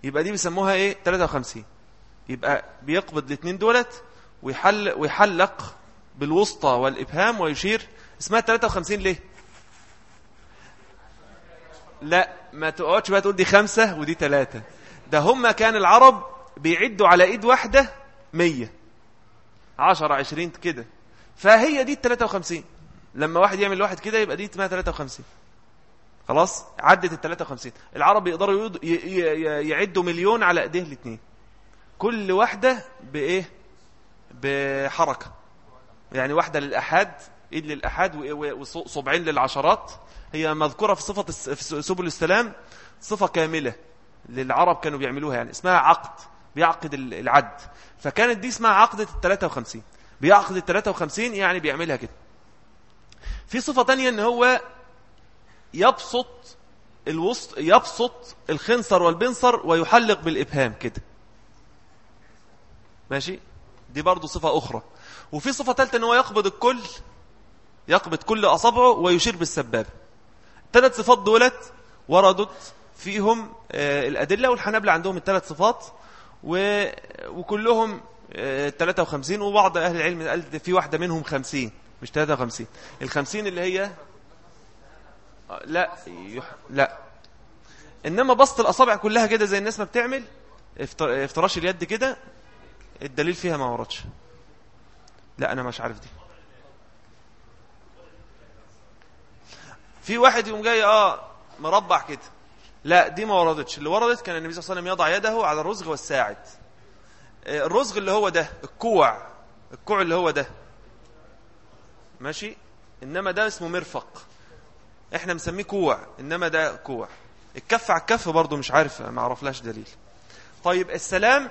يبقى دي بيسموها إيه؟ 53 يبقى بيقبض الاثنين دولت ويحل ويحلق بالوسطى والإبهام ويشير. اسمها 53 ليه؟ لا ما تقعدش بقى تقول دي خمسة ودي ثلاثة ده هم كان العرب بيعدوا على إيد واحدة مية. عشرة عشرين كده. فهي دي التلاتة وخمسين. لما واحد يعمل واحد كده يبقى دي اسمها تلاتة وخمسين. خلاص؟ عدت التلاتة وخمسين. العرب يقدروا يعدوا مليون على إيديه الاثنين كل واحدة بإيه؟ بحركة. يعني واحدة للأحاد إيد للأحاد وصبعين للعشرات. هي مذكورة في صفة في سبل السلام صفة كاملة للعرب كانوا بيعملوها يعني اسمها عقد بيعقد العد. فكانت دي اسمها عقدة ال 53 بيعقد ال 53 يعني بيعملها كده. في صفة تانية إن هو يبسط الوسط يبسط الخنصر والبنصر ويحلق بالإبهام كده. ماشي؟ دي برضو صفة أخرى. وفي صفة ثالثة إن هو يقبض الكل يقبض كل أصابعه ويشير بالسبابة. ثلاث صفات دولت وردت فيهم آه، الأدلة والحنابلة عندهم الثلاث صفات وكلهم 53 آه، وبعض أهل العلم قال في واحدة منهم 50 مش 53 ال 50 اللي هي آه، لا. لا. إنما بسط الأصابع كلها كده زي الناس ما بتعمل افتراش اليد كده الدليل فيها ما وردش. لا أنا مش عارف دي. في واحد يقوم جاي آه مربع كده. لا دي ما وردتش. اللي وردت كان النبي صلى الله عليه وسلم يضع يده على الرزغ والساعد. الرزغ اللي هو ده الكوع الكوع اللي هو ده. ماشي؟ إنما ده اسمه مرفق. إحنا مسميه كوع إنما ده كوع. الكف على الكف برضه مش عارف ما اعرفلاش دليل. طيب السلام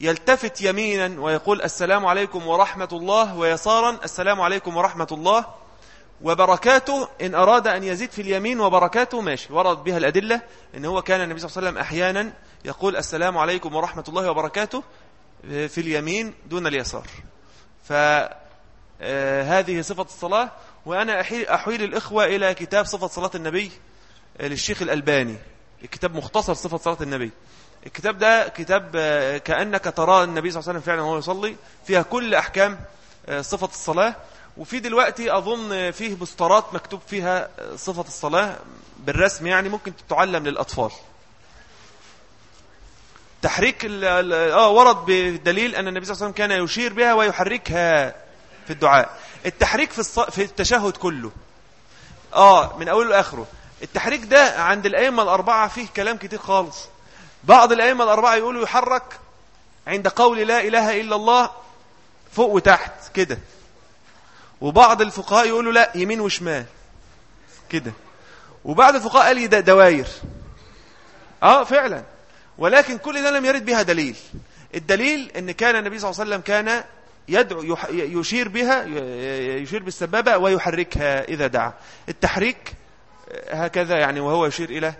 يلتفت يمينا ويقول السلام عليكم ورحمة الله ويسارا السلام عليكم ورحمة الله وبركاته. إن أراد أن يزيد في اليمين وبركاته ماشي. ورد بها الأدلة إن هو كان النبي صلى الله عليه وسلم أحيانا يقول السلام عليكم ورحمة الله وبركاته في اليمين دون اليسار. فهذه صفة الصلاة. وأنا أحيل الإخوة إلى كتاب صفة صلاة النبي للشيخ الألباني الكتاب مختصر صفة صلاة النبي. الكتاب ده كتاب كأنك ترى النبي صلى الله عليه وسلم فعلا وهو يصلي فيها كل أحكام صفة الصلاة. وفي دلوقتي أظن فيه بوسترات مكتوب فيها صفة الصلاة بالرسم يعني ممكن تتعلم للأطفال. تحريك آه ورد بدليل أن النبي صلى الله عليه وسلم كان يشير بها ويحركها في الدعاء. التحريك في, الص... في التشهد كله. آه من أوله لآخره. التحريك ده عند الأئمة الأربعة فيه كلام كتير خالص. بعض الأئمة الأربعة يقولوا يحرك عند قول لا إله إلا الله فوق وتحت كده. وبعض الفقهاء يقولوا لا يمين وشمال كده. وبعض الفقهاء قال ده دواير آه فعلا. ولكن كل ده لم يرد بها دليل. الدليل إن كان النبي صلى الله عليه وسلم كان يدعو يشير بها يشير بالسبابة ويحركها إذا دعا. التحريك هكذا يعني وهو يشير إلى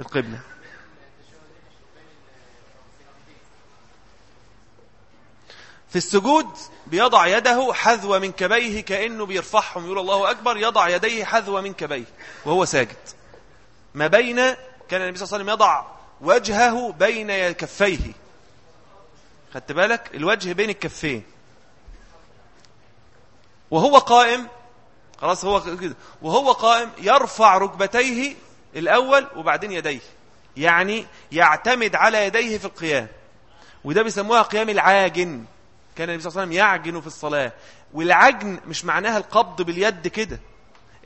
القبلة. في السجود بيضع يده حذو من كبيه كأنه بيرفعهم. يقول الله أكبر يضع يديه حذو من كبيه وهو ساجد. ما بين كان النبي صلى الله عليه وسلم يضع وجهه بين كفيه. خدت بالك؟ الوجه بين الكفين. وهو قائم خلاص هو كده. وهو قائم يرفع ركبتيه الأول وبعدين يديه. يعني يعتمد على يديه في القيام. وده بيسموها قيام العاجن. كان النبي صلى الله عليه وسلم يعجن في الصلاة. والعجن مش معناها القبض باليد كده.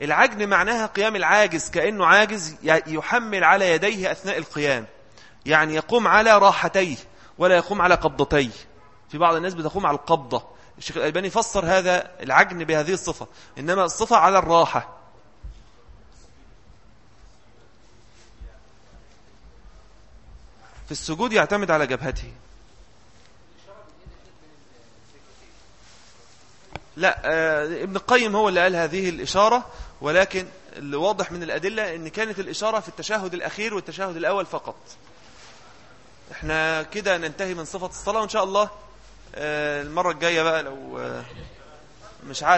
العجن معناها قيام العاجز كأنه عاجز يحمل على يديه أثناء القيام. يعني يقوم على راحتيه ولا يقوم على قبضتيه. في بعض الناس بتقوم على القبضة. الشيخ الألباني فسر هذا العجن بهذه الصفة. إنما الصفة على الراحة. في السجود يعتمد على جبهته. لا آه، ابن القيم هو اللي قال هذه الإشارة ولكن اللي واضح من الأدلة أن كانت الإشارة في التشهد الأخير والتشهد الأول فقط. إحنا كده ننتهي من صفة الصلاة وإن شاء الله آه، المرة الجاية بقى لو آه، مش عارف